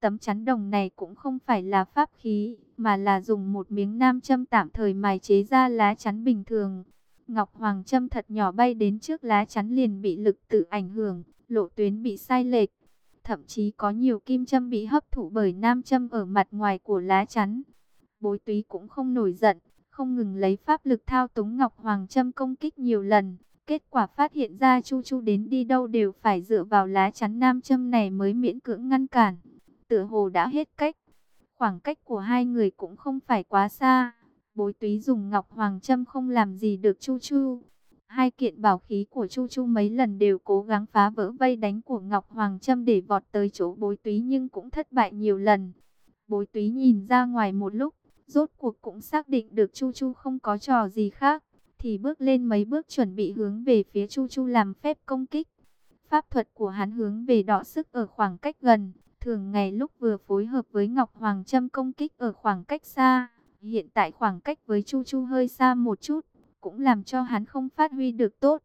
Tấm chắn đồng này cũng không phải là pháp khí, mà là dùng một miếng nam châm tạm thời mài chế ra lá chắn bình thường. Ngọc Hoàng châm thật nhỏ bay đến trước lá chắn liền bị lực tự ảnh hưởng, lộ tuyến bị sai lệch. Thậm chí có nhiều kim châm bị hấp thụ bởi nam châm ở mặt ngoài của lá chắn. Bối túy cũng không nổi giận, không ngừng lấy pháp lực thao túng Ngọc Hoàng châm công kích nhiều lần. Kết quả phát hiện ra Chu Chu đến đi đâu đều phải dựa vào lá chắn nam châm này mới miễn cưỡng ngăn cản. Tựa hồ đã hết cách. Khoảng cách của hai người cũng không phải quá xa. Bối túy dùng Ngọc Hoàng châm không làm gì được Chu Chu. Hai kiện bảo khí của Chu Chu mấy lần đều cố gắng phá vỡ vây đánh của Ngọc Hoàng Trâm để vọt tới chỗ bối túy nhưng cũng thất bại nhiều lần. Bối túy nhìn ra ngoài một lúc, rốt cuộc cũng xác định được Chu Chu không có trò gì khác, thì bước lên mấy bước chuẩn bị hướng về phía Chu Chu làm phép công kích. Pháp thuật của hắn hướng về đọ sức ở khoảng cách gần, thường ngày lúc vừa phối hợp với Ngọc Hoàng Trâm công kích ở khoảng cách xa, hiện tại khoảng cách với Chu Chu hơi xa một chút cũng làm cho hắn không phát huy được tốt.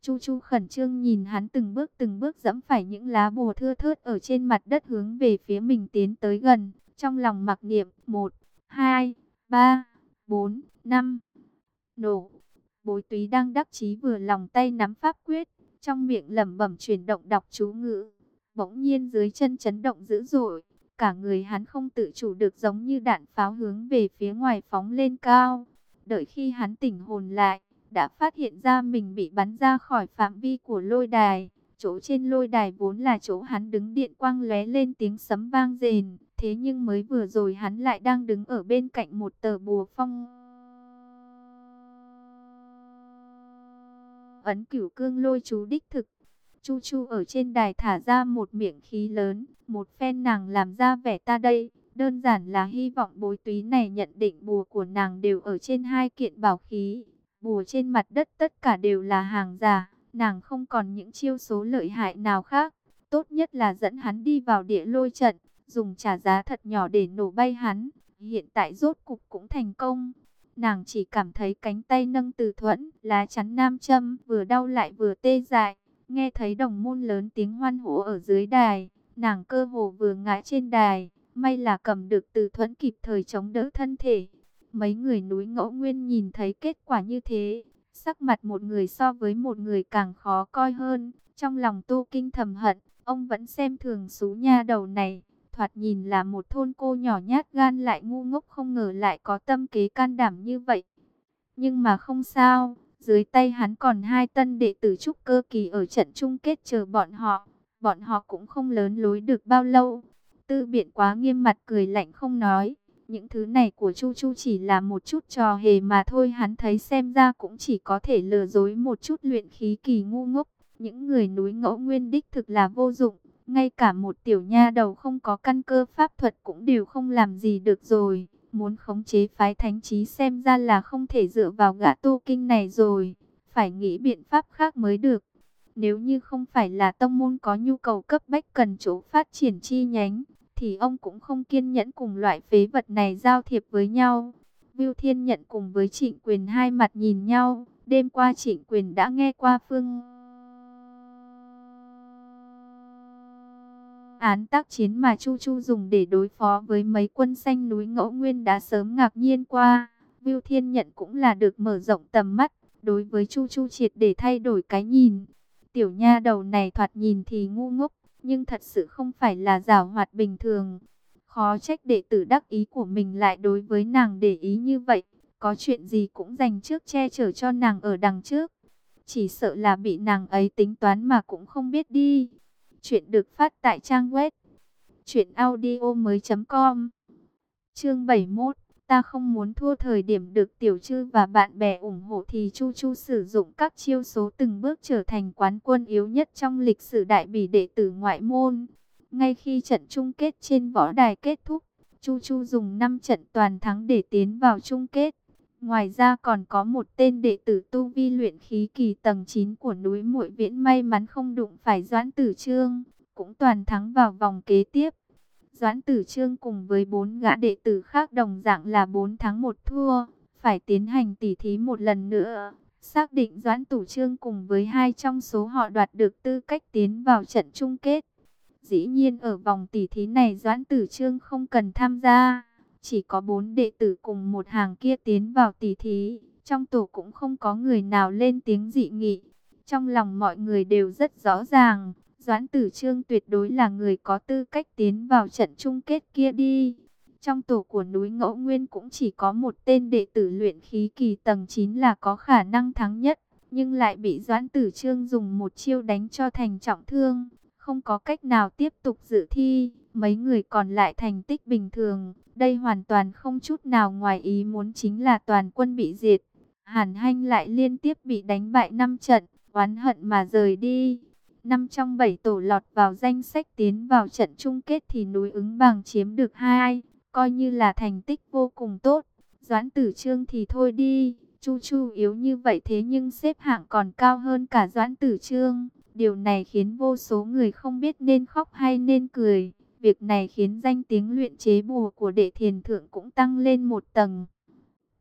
Chu Chu khẩn trương nhìn hắn từng bước từng bước dẫm phải những lá bùa thưa thớt ở trên mặt đất hướng về phía mình tiến tới gần, trong lòng mặc niệm 1, 2, 3, 4, 5. Nổ. Bối túy đang đắc chí vừa lòng tay nắm pháp quyết, trong miệng lẩm bẩm chuyển động đọc chú ngữ. Bỗng nhiên dưới chân chấn động dữ dội, cả người hắn không tự chủ được giống như đạn pháo hướng về phía ngoài phóng lên cao. Đợi khi hắn tỉnh hồn lại, đã phát hiện ra mình bị bắn ra khỏi phạm vi của lôi đài. Chỗ trên lôi đài vốn là chỗ hắn đứng điện quang lóe lên tiếng sấm vang rền. Thế nhưng mới vừa rồi hắn lại đang đứng ở bên cạnh một tờ bùa phong. Ấn cửu cương lôi chú đích thực. Chu Chu ở trên đài thả ra một miệng khí lớn, một phen nàng làm ra vẻ ta đây, Đơn giản là hy vọng bối túy này nhận định bùa của nàng đều ở trên hai kiện bảo khí. Bùa trên mặt đất tất cả đều là hàng giả, nàng không còn những chiêu số lợi hại nào khác. Tốt nhất là dẫn hắn đi vào địa lôi trận, dùng trả giá thật nhỏ để nổ bay hắn. Hiện tại rốt cục cũng thành công. Nàng chỉ cảm thấy cánh tay nâng từ thuẫn, lá chắn nam châm, vừa đau lại vừa tê dại. Nghe thấy đồng môn lớn tiếng hoan hô ở dưới đài, nàng cơ hồ vừa ngã trên đài. May là cầm được từ thuẫn kịp thời chống đỡ thân thể. Mấy người núi ngẫu nguyên nhìn thấy kết quả như thế. Sắc mặt một người so với một người càng khó coi hơn. Trong lòng tu kinh thầm hận, ông vẫn xem thường xú nha đầu này. Thoạt nhìn là một thôn cô nhỏ nhát gan lại ngu ngốc không ngờ lại có tâm kế can đảm như vậy. Nhưng mà không sao, dưới tay hắn còn hai tân đệ tử trúc cơ kỳ ở trận chung kết chờ bọn họ. Bọn họ cũng không lớn lối được bao lâu. Tư biện quá nghiêm mặt cười lạnh không nói. Những thứ này của Chu Chu chỉ là một chút trò hề mà thôi hắn thấy xem ra cũng chỉ có thể lừa dối một chút luyện khí kỳ ngu ngốc. Những người núi ngẫu nguyên đích thực là vô dụng. Ngay cả một tiểu nha đầu không có căn cơ pháp thuật cũng đều không làm gì được rồi. Muốn khống chế phái thánh trí xem ra là không thể dựa vào gã tu kinh này rồi. Phải nghĩ biện pháp khác mới được. Nếu như không phải là tông môn có nhu cầu cấp bách cần chỗ phát triển chi nhánh, thì ông cũng không kiên nhẫn cùng loại phế vật này giao thiệp với nhau. Viu Thiên nhận cùng với Trịnh Quyền hai mặt nhìn nhau, đêm qua Trịnh Quyền đã nghe qua phương án tác chiến mà Chu Chu dùng để đối phó với mấy quân xanh núi ngẫu nguyên đã sớm ngạc nhiên qua. Viu Thiên nhận cũng là được mở rộng tầm mắt, đối với Chu Chu triệt để thay đổi cái nhìn. Tiểu nha đầu này thoạt nhìn thì ngu ngốc, nhưng thật sự không phải là giảo hoạt bình thường. Khó trách đệ tử đắc ý của mình lại đối với nàng để ý như vậy, có chuyện gì cũng dành trước che chở cho nàng ở đằng trước. Chỉ sợ là bị nàng ấy tính toán mà cũng không biết đi. Chuyện được phát tại trang web truyệnaudiomoi.com. Chương 71 Ta không muốn thua thời điểm được tiểu trư và bạn bè ủng hộ thì Chu Chu sử dụng các chiêu số từng bước trở thành quán quân yếu nhất trong lịch sử đại bỉ đệ tử ngoại môn. Ngay khi trận chung kết trên võ đài kết thúc, Chu Chu dùng 5 trận toàn thắng để tiến vào chung kết. Ngoài ra còn có một tên đệ tử tu vi luyện khí kỳ tầng 9 của núi muội viễn may mắn không đụng phải Doãn Tử Trương, cũng toàn thắng vào vòng kế tiếp. Doãn Tử Trương cùng với bốn gã đệ tử khác đồng dạng là 4 thắng 1 thua, phải tiến hành tỉ thí một lần nữa. Xác định Doãn Tử Trương cùng với hai trong số họ đoạt được tư cách tiến vào trận chung kết. Dĩ nhiên ở vòng tỷ thí này Doãn Tử Trương không cần tham gia. Chỉ có bốn đệ tử cùng một hàng kia tiến vào tỷ thí. Trong tổ cũng không có người nào lên tiếng dị nghị. Trong lòng mọi người đều rất rõ ràng. Doãn Tử Trương tuyệt đối là người có tư cách tiến vào trận chung kết kia đi. Trong tổ của núi Ngẫu Nguyên cũng chỉ có một tên đệ tử luyện khí kỳ tầng 9 là có khả năng thắng nhất. Nhưng lại bị Doãn Tử Trương dùng một chiêu đánh cho thành trọng thương. Không có cách nào tiếp tục dự thi. Mấy người còn lại thành tích bình thường. Đây hoàn toàn không chút nào ngoài ý muốn chính là toàn quân bị diệt. Hàn Hanh lại liên tiếp bị đánh bại 5 trận, oán hận mà rời đi. Năm trong 7 tổ lọt vào danh sách tiến vào trận chung kết thì núi ứng bằng chiếm được hai, coi như là thành tích vô cùng tốt. Doãn tử trương thì thôi đi, chu chu yếu như vậy thế nhưng xếp hạng còn cao hơn cả doãn tử trương. Điều này khiến vô số người không biết nên khóc hay nên cười. Việc này khiến danh tiếng luyện chế bùa của đệ thiền thượng cũng tăng lên một tầng.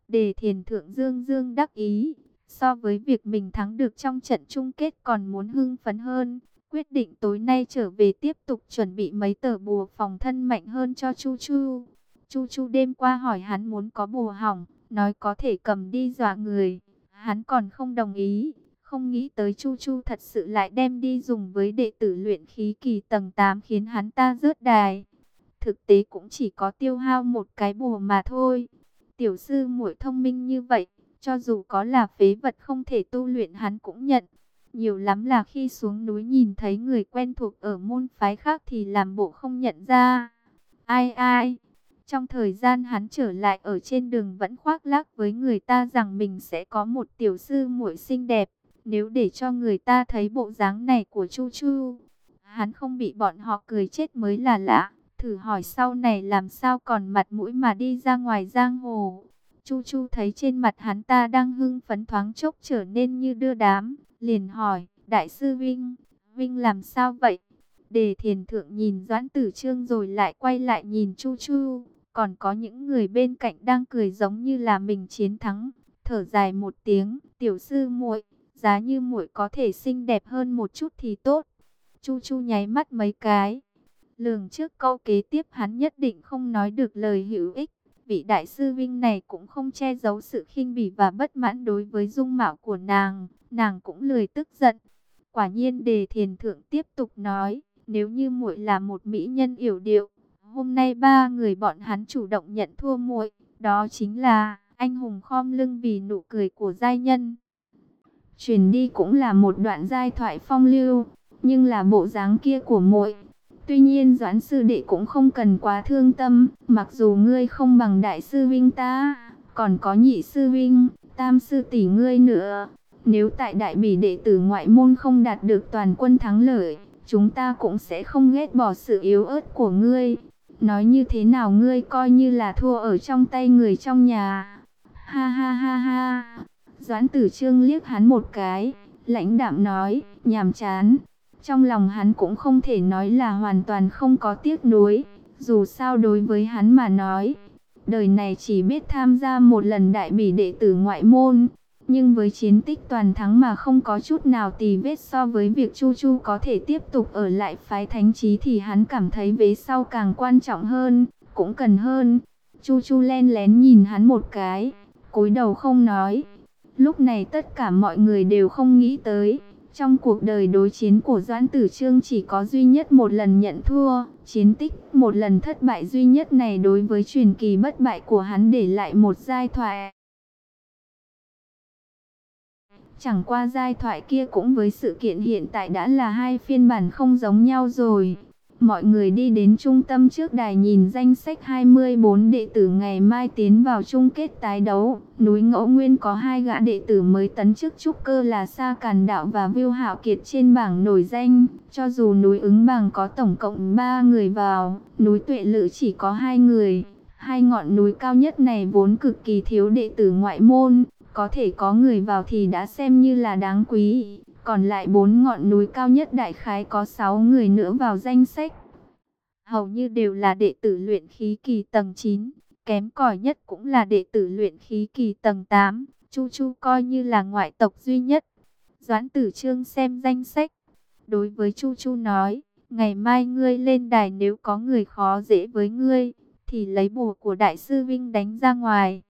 Đề thiền thượng dương dương đắc ý, so với việc mình thắng được trong trận chung kết còn muốn hưng phấn hơn. Quyết định tối nay trở về tiếp tục chuẩn bị mấy tờ bùa phòng thân mạnh hơn cho Chu Chu. Chu Chu đêm qua hỏi hắn muốn có bùa hỏng, nói có thể cầm đi dọa người. Hắn còn không đồng ý, không nghĩ tới Chu Chu thật sự lại đem đi dùng với đệ tử luyện khí kỳ tầng 8 khiến hắn ta rớt đài. Thực tế cũng chỉ có tiêu hao một cái bùa mà thôi. Tiểu sư muội thông minh như vậy, cho dù có là phế vật không thể tu luyện hắn cũng nhận. Nhiều lắm là khi xuống núi nhìn thấy người quen thuộc ở môn phái khác thì làm bộ không nhận ra. Ai ai, trong thời gian hắn trở lại ở trên đường vẫn khoác lác với người ta rằng mình sẽ có một tiểu sư muội xinh đẹp. Nếu để cho người ta thấy bộ dáng này của Chu Chu, hắn không bị bọn họ cười chết mới là lạ. Thử hỏi sau này làm sao còn mặt mũi mà đi ra ngoài giang hồ. Chu Chu thấy trên mặt hắn ta đang hưng phấn thoáng chốc trở nên như đưa đám. Liền hỏi, Đại sư Vinh, Vinh làm sao vậy? Đề thiền thượng nhìn Doãn Tử Trương rồi lại quay lại nhìn Chu Chu. Còn có những người bên cạnh đang cười giống như là mình chiến thắng. Thở dài một tiếng, tiểu sư muội giá như muội có thể xinh đẹp hơn một chút thì tốt. Chu Chu nháy mắt mấy cái, Lường trước câu kế tiếp hắn nhất định không nói được lời hữu ích. Vị đại sư Vinh này cũng không che giấu sự khinh bỉ và bất mãn đối với dung mạo của nàng. Nàng cũng lười tức giận. Quả nhiên đề thiền thượng tiếp tục nói. Nếu như muội là một mỹ nhân yểu điệu. Hôm nay ba người bọn hắn chủ động nhận thua muội. Đó chính là anh hùng khom lưng vì nụ cười của giai nhân. Truyền đi cũng là một đoạn giai thoại phong lưu. Nhưng là bộ dáng kia của muội Tuy nhiên Doãn sư đệ cũng không cần quá thương tâm, mặc dù ngươi không bằng đại sư Vinh ta, còn có nhị sư Vinh, tam sư tỷ ngươi nữa. Nếu tại đại bỉ đệ tử ngoại môn không đạt được toàn quân thắng lợi, chúng ta cũng sẽ không ghét bỏ sự yếu ớt của ngươi. Nói như thế nào ngươi coi như là thua ở trong tay người trong nhà. Ha ha ha ha. Doãn tử trương liếc hắn một cái, lãnh đạm nói, nhàm chán. Trong lòng hắn cũng không thể nói là hoàn toàn không có tiếc nuối, dù sao đối với hắn mà nói, đời này chỉ biết tham gia một lần đại bỉ đệ tử ngoại môn, nhưng với chiến tích toàn thắng mà không có chút nào tì vết so với việc Chu Chu có thể tiếp tục ở lại phái thánh trí thì hắn cảm thấy vế sau càng quan trọng hơn, cũng cần hơn. Chu Chu len lén nhìn hắn một cái, cúi đầu không nói. Lúc này tất cả mọi người đều không nghĩ tới, trong cuộc đời đối chiến của Doãn Tử Trương chỉ có duy nhất một lần nhận thua, chiến tích một lần thất bại duy nhất này đối với truyền kỳ bất bại của hắn để lại một giai thoại. Chẳng qua giai thoại kia cũng với sự kiện hiện tại đã là hai phiên bản không giống nhau rồi. Mọi người đi đến trung tâm trước đài nhìn danh sách 24 đệ tử ngày mai tiến vào chung kết tái đấu. Núi Ngẫu Nguyên có hai gã đệ tử mới tấn chức trúc cơ là Sa Càn Đạo và Viu Hạo Kiệt trên bảng nổi danh. Cho dù núi ứng bảng có tổng cộng 3 người vào, núi Tuệ Lự chỉ có hai người. Hai ngọn núi cao nhất này vốn cực kỳ thiếu đệ tử ngoại môn, có thể có người vào thì đã xem như là đáng quý. Còn lại bốn ngọn núi cao nhất đại khái có 6 người nữa vào danh sách. Hầu như đều là đệ tử luyện khí kỳ tầng 9, kém cỏi nhất cũng là đệ tử luyện khí kỳ tầng 8. Chu Chu coi như là ngoại tộc duy nhất. Doãn Tử Trương xem danh sách. Đối với Chu Chu nói, Ngày mai ngươi lên đài nếu có người khó dễ với ngươi, thì lấy bùa của đại sư Vinh đánh ra ngoài.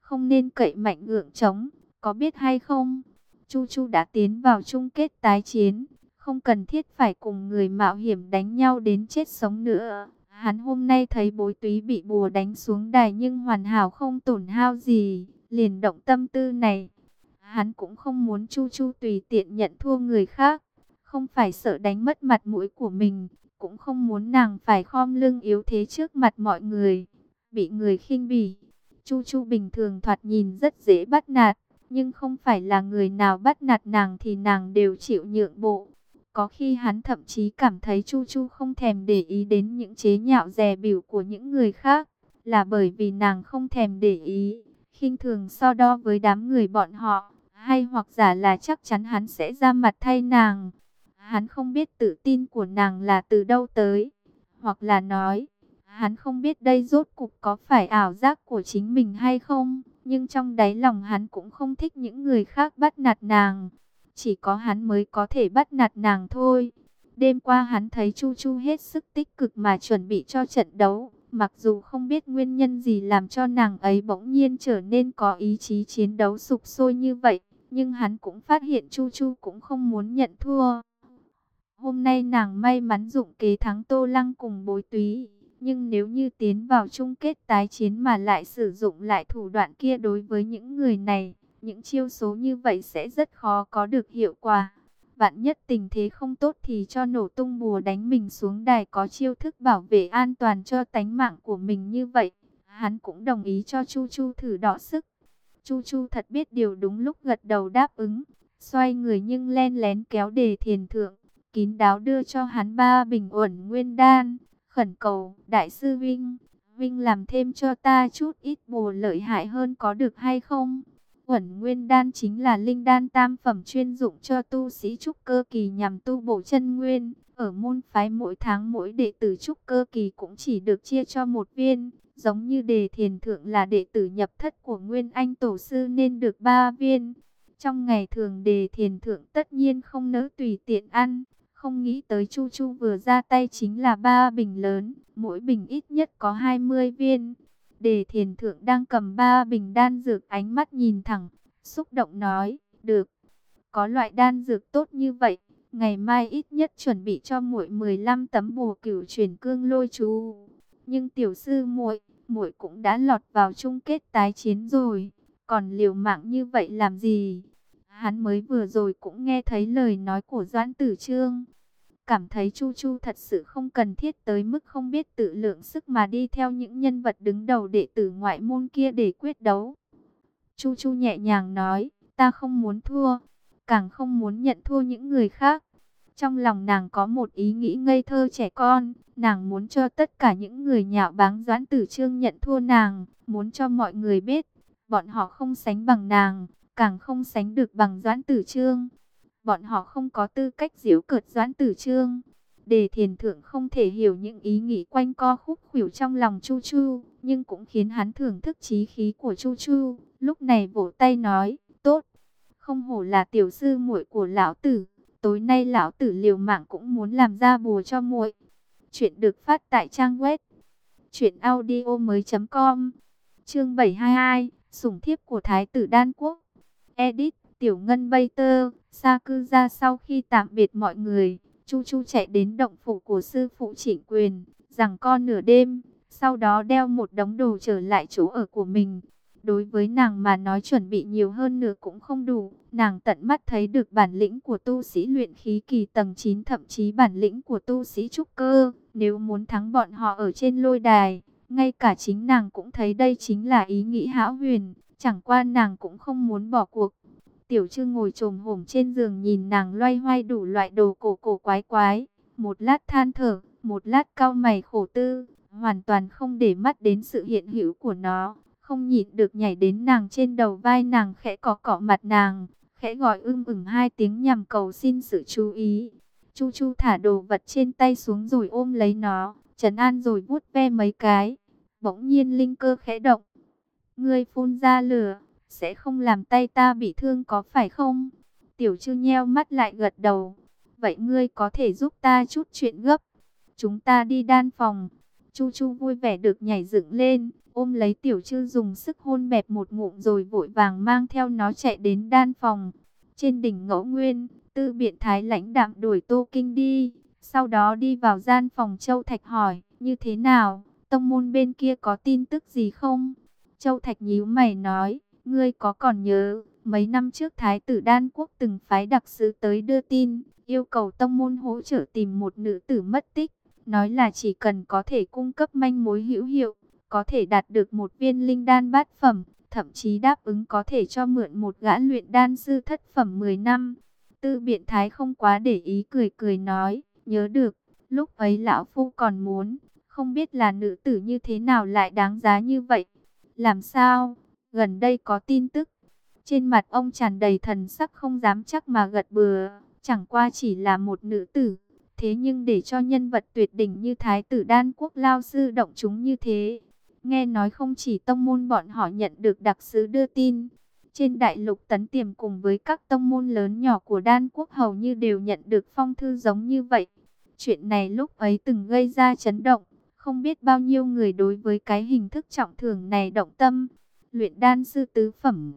Không nên cậy mạnh ngượng trống, có biết hay không? Chu Chu đã tiến vào chung kết tái chiến, không cần thiết phải cùng người mạo hiểm đánh nhau đến chết sống nữa. Hắn hôm nay thấy bối túy bị bùa đánh xuống đài nhưng hoàn hảo không tổn hao gì, liền động tâm tư này. Hắn cũng không muốn Chu Chu tùy tiện nhận thua người khác, không phải sợ đánh mất mặt mũi của mình, cũng không muốn nàng phải khom lưng yếu thế trước mặt mọi người, bị người khinh bỉ. Chu Chu bình thường thoạt nhìn rất dễ bắt nạt, nhưng không phải là người nào bắt nạt nàng thì nàng đều chịu nhượng bộ. Có khi hắn thậm chí cảm thấy Chu Chu không thèm để ý đến những chế nhạo dè biểu của những người khác, là bởi vì nàng không thèm để ý, khinh thường so đo với đám người bọn họ, hay hoặc giả là chắc chắn hắn sẽ ra mặt thay nàng. Hắn không biết tự tin của nàng là từ đâu tới, hoặc là nói, hắn không biết đây rốt cục có phải ảo giác của chính mình hay không, nhưng trong đáy lòng hắn cũng không thích những người khác bắt nạt nàng. Chỉ có hắn mới có thể bắt nạt nàng thôi. Đêm qua hắn thấy Chu Chu hết sức tích cực mà chuẩn bị cho trận đấu. Mặc dù không biết nguyên nhân gì làm cho nàng ấy bỗng nhiên trở nên có ý chí chiến đấu sục sôi như vậy. Nhưng hắn cũng phát hiện Chu Chu cũng không muốn nhận thua. Hôm nay nàng may mắn dụng kế thắng Tô Lăng cùng bối túy. Nhưng nếu như tiến vào chung kết tái chiến mà lại sử dụng lại thủ đoạn kia đối với những người này, những chiêu số như vậy sẽ rất khó có được hiệu quả. Vạn nhất tình thế không tốt thì cho nổ tung bùa đánh mình xuống đài có chiêu thức bảo vệ an toàn cho tánh mạng của mình như vậy. Hắn cũng đồng ý cho Chu Chu thử đọ sức. Chu Chu thật biết điều đúng lúc gật đầu đáp ứng. Xoay người nhưng len lén kéo đề thiền thượng. Kín đáo đưa cho hắn ba bình uẩn nguyên đan. Khẩn cầu, Đại sư Vinh, Vinh làm thêm cho ta chút ít bù lợi hại hơn có được hay không? Uẩn Nguyên Đan chính là linh đan tam phẩm chuyên dụng cho tu sĩ trúc cơ kỳ nhằm tu bổ chân nguyên. Ở môn phái mỗi tháng mỗi đệ tử trúc cơ kỳ cũng chỉ được chia cho một viên. Giống như đề thiền thượng là đệ tử nhập thất của Nguyên Anh Tổ Sư nên được ba viên. Trong ngày thường đề thiền thượng tất nhiên không nỡ tùy tiện ăn. Không nghĩ tới Chu Chu vừa ra tay chính là ba bình lớn, mỗi bình ít nhất có 20 viên. Đề thiền thượng đang cầm ba bình đan dược ánh mắt nhìn thẳng, xúc động nói, được. Có loại đan dược tốt như vậy, ngày mai ít nhất chuẩn bị cho muội 15 tấm bùa cửu truyền cương lôi chú. Nhưng tiểu sư muội, muội cũng đã lọt vào chung kết tái chiến rồi, còn liều mạng như vậy làm gì? Hắn mới vừa rồi cũng nghe thấy lời nói của Doãn Tử Trương cảm thấy Chu Chu thật sự không cần thiết tới mức không biết tự lượng sức mà đi theo những nhân vật đứng đầu đệ tử ngoại môn kia để quyết đấu. Chu Chu nhẹ nhàng nói, ta không muốn thua, càng không muốn nhận thua những người khác. Trong lòng nàng có một ý nghĩ ngây thơ trẻ con, nàng muốn cho tất cả những người nhạo báng doãn tử trương nhận thua nàng, muốn cho mọi người biết, bọn họ không sánh bằng nàng, càng không sánh được bằng doãn tử trương bọn họ không có tư cách giễu cợt doãn tử trương. Đề thiền thượng không thể hiểu những ý nghĩ quanh co khúc khuỷu trong lòng Chu Chu, nhưng cũng khiến hắn thưởng thức trí khí của Chu Chu. Lúc này vỗ tay nói, tốt, không hổ là tiểu sư muội của lão tử, tối nay lão tử liều mạng cũng muốn làm ra bùa cho muội. Chuyện được phát tại trang web truyệnaudiomoi.com. Chương 722, sủng thiếp của thái tử Đan Quốc. Edit Tiểu Ngân Bay Tơ, xa Cư ra sau khi tạm biệt mọi người, Chu Chu chạy đến động phủ của sư phụ trịnh quyền, rằng con nửa đêm, sau đó đeo một đống đồ trở lại chỗ ở của mình. Đối với nàng mà nói chuẩn bị nhiều hơn nữa cũng không đủ, nàng tận mắt thấy được bản lĩnh của tu sĩ luyện khí kỳ tầng 9 thậm chí bản lĩnh của tu sĩ trúc cơ, nếu muốn thắng bọn họ ở trên lôi đài, ngay cả chính nàng cũng thấy đây chính là ý nghĩ hão huyền, chẳng qua nàng cũng không muốn bỏ cuộc. Tiểu trư ngồi trồm hổm trên giường nhìn nàng loay hoay đủ loại đồ cổ cổ quái quái, một lát than thở, một lát cau mày khổ tư, hoàn toàn không để mắt đến sự hiện hữu của nó, không nhịn được nhảy đến nàng trên đầu vai nàng khẽ có cọ mặt nàng, khẽ gọi ưng ửng hai tiếng nhằm cầu xin sự chú ý. Chu Chu thả đồ vật trên tay xuống rồi ôm lấy nó, trấn an rồi vuốt ve mấy cái. Bỗng nhiên linh cơ khẽ động. Ngươi phun ra lửa, sẽ không làm tay ta bị thương có phải không? Tiểu chư nheo mắt lại gật đầu. vậy ngươi có thể giúp ta chút chuyện gấp. Chúng ta đi đan phòng. Chu Chu vui vẻ được nhảy dựng lên, ôm lấy tiểu chư dùng sức hôn bẹp một ngụm rồi vội vàng mang theo nó chạy đến đan phòng. Trên đỉnh ngẫu nguyên, tư biện thái lãnh đạm đuổi tô kinh đi, sau đó đi vào gian phòng Châu Thạch hỏi, như thế nào, tông môn bên kia có tin tức gì không? Châu Thạch nhíu mày nói, ngươi có còn nhớ, mấy năm trước Thái tử Đan Quốc từng phái đặc sứ tới đưa tin, yêu cầu tông môn hỗ trợ tìm một nữ tử mất tích, nói là chỉ cần có thể cung cấp manh mối hữu hiệu, có thể đạt được một viên linh đan bát phẩm, thậm chí đáp ứng có thể cho mượn một gã luyện đan sư thất phẩm 10 năm. Tư biện thái không quá để ý cười cười nói, nhớ được, lúc ấy lão phu còn muốn, không biết là nữ tử như thế nào lại đáng giá như vậy. Làm sao, gần đây có tin tức, trên mặt ông tràn đầy thần sắc không dám chắc mà gật bừa, chẳng qua chỉ là một nữ tử. Thế nhưng để cho nhân vật tuyệt đỉnh như Thái tử Đan Quốc Lao Sư động chúng như thế, Nghe nói không chỉ tông môn bọn họ nhận được đặc sứ đưa tin. Trên đại lục tấn tiềm cùng với các tông môn lớn nhỏ của đan quốc hầu như đều nhận được phong thư giống như vậy. Chuyện này lúc ấy từng gây ra chấn động. Không biết bao nhiêu người đối với cái hình thức trọng thưởng này động tâm. Luyện đan sư tứ phẩm.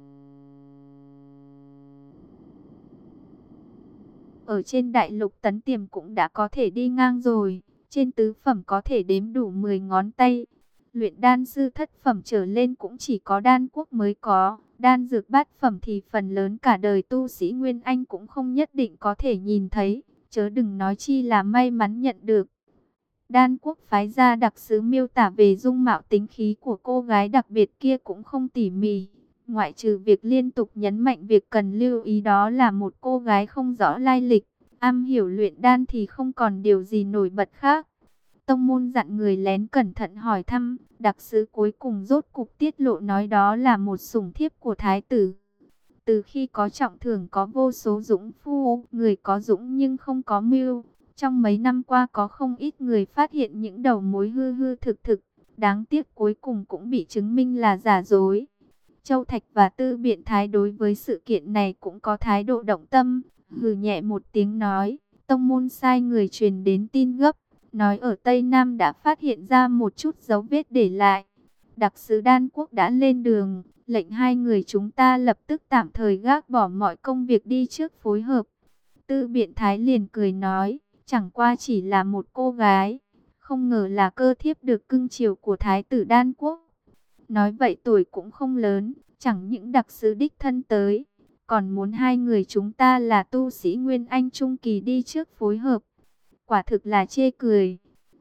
Ở trên đại lục tấn tiềm cũng đã có thể đi ngang rồi. Trên tứ phẩm có thể đếm đủ 10 ngón tay. Luyện đan sư thất phẩm trở lên cũng chỉ có đan quốc mới có. Đan dược bát phẩm thì phần lớn cả đời tu sĩ Nguyên Anh cũng không nhất định có thể nhìn thấy. Chớ đừng nói chi là may mắn nhận được. Đan quốc phái ra đặc sứ miêu tả về dung mạo tính khí của cô gái đặc biệt kia cũng không tỉ mỉ. Ngoại trừ việc liên tục nhấn mạnh việc cần lưu ý đó là một cô gái không rõ lai lịch. Am hiểu luyện đan thì không còn điều gì nổi bật khác. Tông môn dặn người lén cẩn thận hỏi thăm, đặc sứ cuối cùng rốt cục tiết lộ nói đó là một sủng thiếp của thái tử. Từ khi có trọng thưởng có vô số dũng phu, người có dũng nhưng không có mưu. Trong mấy năm qua có không ít người phát hiện những đầu mối hư hư thực thực, đáng tiếc cuối cùng cũng bị chứng minh là giả dối. Châu Thạch và Tư Biện Thái đối với sự kiện này cũng có thái độ động tâm, hừ nhẹ một tiếng nói, tông môn sai người truyền đến tin gấp nói ở Tây Nam đã phát hiện ra một chút dấu vết để lại. Đặc sứ Đan Quốc đã lên đường, lệnh hai người chúng ta lập tức tạm thời gác bỏ mọi công việc đi trước phối hợp. Tư biện thái liền cười nói, chẳng qua chỉ là một cô gái, không ngờ là cơ thiếp được cưng chiều của Thái tử Đan Quốc. Nói vậy tuổi cũng không lớn, chẳng những đặc sứ đích thân tới, còn muốn hai người chúng ta là tu sĩ Nguyên Anh Trung Kỳ đi trước phối hợp quả thực là chê cười.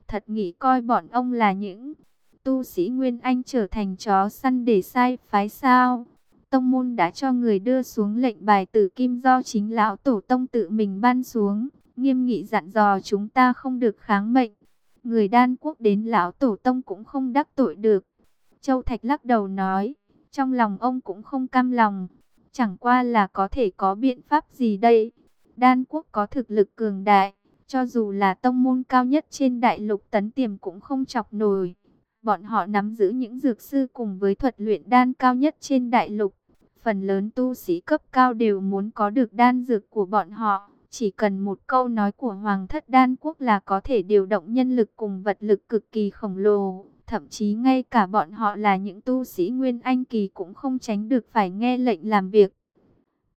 Thật nghĩ coi bọn ông là những tu sĩ Nguyên Anh trở thành chó săn để sai phái sao. Tông môn đã cho người đưa xuống lệnh bài tử kim do chính lão tổ tông tự mình ban xuống, nghiêm nghị dặn dò chúng ta không được kháng mệnh. Người đan quốc đến lão tổ tông cũng không đắc tội được. Châu Thạch lắc đầu nói, trong lòng ông cũng không cam lòng, chẳng qua là có thể có biện pháp gì đây. Đan quốc có thực lực cường đại, cho dù là tông môn cao nhất trên đại lục tấn tiềm cũng không chọc nổi. Bọn họ nắm giữ những dược sư cùng với thuật luyện đan cao nhất trên đại lục. Phần lớn tu sĩ cấp cao đều muốn có được đan dược của bọn họ. Chỉ cần một câu nói của Hoàng thất đan quốc là có thể điều động nhân lực cùng vật lực cực kỳ khổng lồ. Thậm chí ngay cả bọn họ là những tu sĩ Nguyên Anh Kỳ cũng không tránh được phải nghe lệnh làm việc.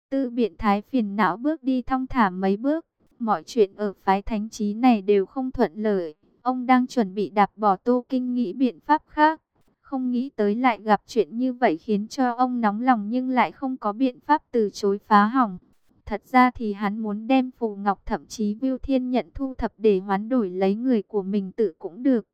Tư biện thái phiền não bước đi thong thả mấy bước Mọi chuyện ở phái thánh trí này đều không thuận lợi. Ông đang chuẩn bị đạp bỏ Tô Kinh nghĩ biện pháp khác. Không nghĩ tới lại gặp chuyện như vậy khiến cho ông nóng lòng nhưng lại không có biện pháp từ chối phá hỏng. Thật ra thì hắn muốn đem Phù Ngọc thậm chí Viu Thiên nhận thu thập để hoán đổi lấy người của mình tự cũng được.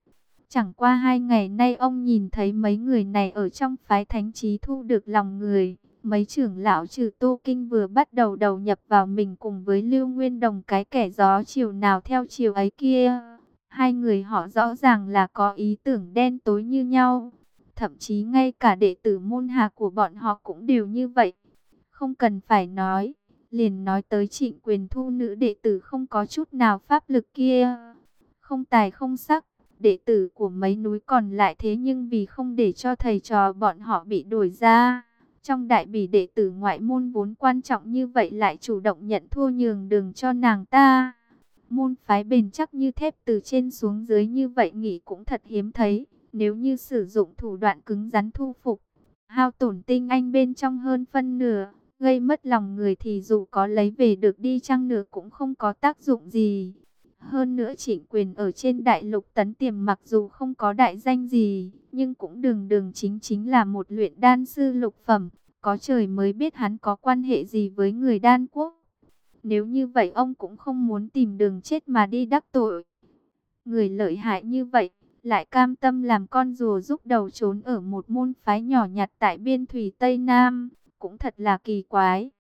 Chẳng qua hai ngày nay ông nhìn thấy mấy người này ở trong phái thánh trí thu được lòng người. Mấy trưởng lão trừ Tô Kinh vừa bắt đầu đầu nhập vào mình cùng với Lưu Nguyên Đồng cái kẻ gió chiều nào theo chiều ấy kia. Hai người họ rõ ràng là có ý tưởng đen tối như nhau. Thậm chí ngay cả đệ tử môn hạ của bọn họ cũng đều như vậy. Không cần phải nói, liền nói tới trịnh quyền thu nữ đệ tử không có chút nào pháp lực kia. Không tài không sắc, đệ tử của mấy núi còn lại thế nhưng vì không để cho thầy trò bọn họ bị đổi ra trong đại bỉ đệ tử ngoại môn vốn quan trọng như vậy lại chủ động nhận thua nhường đường cho nàng ta. Môn phái bền chắc như thép từ trên xuống dưới như vậy nghĩ cũng thật hiếm thấy. Nếu như sử dụng thủ đoạn cứng rắn thu phục, hao tổn tinh anh bên trong hơn phân nửa, gây mất lòng người thì dù có lấy về được đi chăng nữa cũng không có tác dụng gì. Hơn nữa trịnh quyền ở trên đại lục tấn tiềm mặc dù không có đại danh gì, nhưng cũng đường đường chính chính là một luyện đan sư lục phẩm, có trời mới biết hắn có quan hệ gì với người đan quốc. Nếu như vậy ông cũng không muốn tìm đường chết mà đi đắc tội. Người lợi hại như vậy, lại cam tâm làm con rùa giúp đầu trốn ở một môn phái nhỏ nhặt tại biên thủy Tây Nam, cũng thật là kỳ quái.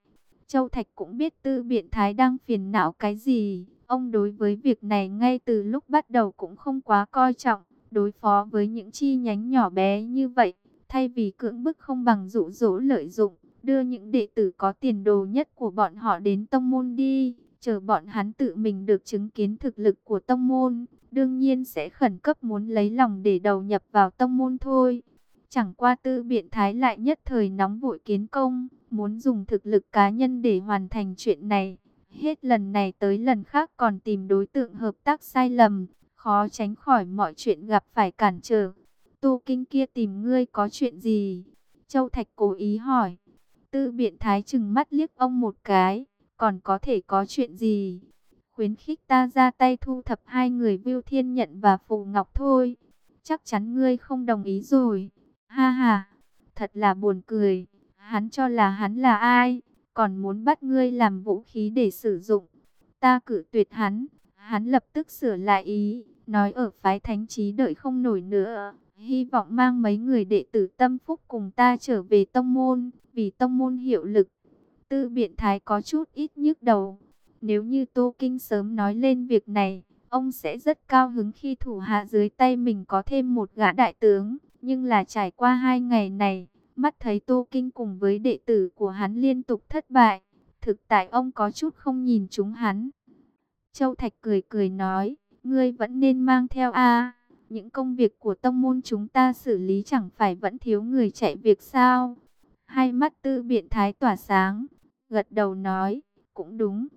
Châu Thạch cũng biết tư biện thái đang phiền não cái gì, ông đối với việc này ngay từ lúc bắt đầu cũng không quá coi trọng, đối phó với những chi nhánh nhỏ bé như vậy, thay vì cưỡng bức không bằng dụ dỗ lợi dụng, đưa những đệ tử có tiền đồ nhất của bọn họ đến tông môn đi, chờ bọn hắn tự mình được chứng kiến thực lực của tông môn, đương nhiên sẽ khẩn cấp muốn lấy lòng để đầu nhập vào tông môn thôi. Chẳng qua tư biện thái lại nhất thời nóng vội kiến công, muốn dùng thực lực cá nhân để hoàn thành chuyện này. Hết lần này tới lần khác còn tìm đối tượng hợp tác sai lầm, khó tránh khỏi mọi chuyện gặp phải cản trở. tu Kinh kia tìm ngươi có chuyện gì? Châu Thạch cố ý hỏi. Tư biện thái chừng mắt liếc ông một cái, còn có thể có chuyện gì? Khuyến khích ta ra tay thu thập hai người Viu Thiên Nhận và Phù Ngọc thôi. Chắc chắn ngươi không đồng ý rồi. Ha ha, thật là buồn cười. Hắn cho là hắn là ai, còn muốn bắt ngươi làm vũ khí để sử dụng. Ta cử tuyệt hắn, hắn lập tức sửa lại ý, nói ở phái thánh trí đợi không nổi nữa. Hy vọng mang mấy người đệ tử tâm phúc cùng ta trở về tông môn, vì tông môn hiệu lực. Tư biện thái có chút ít nhức đầu. Nếu như Tô Kinh sớm nói lên việc này, ông sẽ rất cao hứng khi thủ hạ dưới tay mình có thêm một gã đại tướng. Nhưng là trải qua hai ngày này, mắt thấy Tô Kinh cùng với đệ tử của hắn liên tục thất bại. Thực tại ông có chút không nhìn chúng hắn. Châu Thạch cười cười nói, ngươi vẫn nên mang theo a Những công việc của tông môn chúng ta xử lý chẳng phải vẫn thiếu người chạy việc sao? Hai mắt tư biện thái tỏa sáng, gật đầu nói, cũng đúng.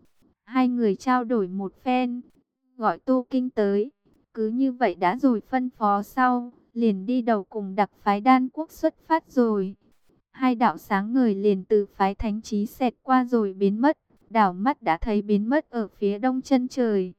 Hai người trao đổi một phen, gọi Tô Kinh tới. Cứ như vậy đã rồi phân phó sau, liền đi đầu cùng đặc phái đan quốc xuất phát rồi. Hai đạo sáng người liền từ phái thánh trí xẹt qua rồi biến mất. Đảo mắt đã thấy biến mất ở phía đông chân trời.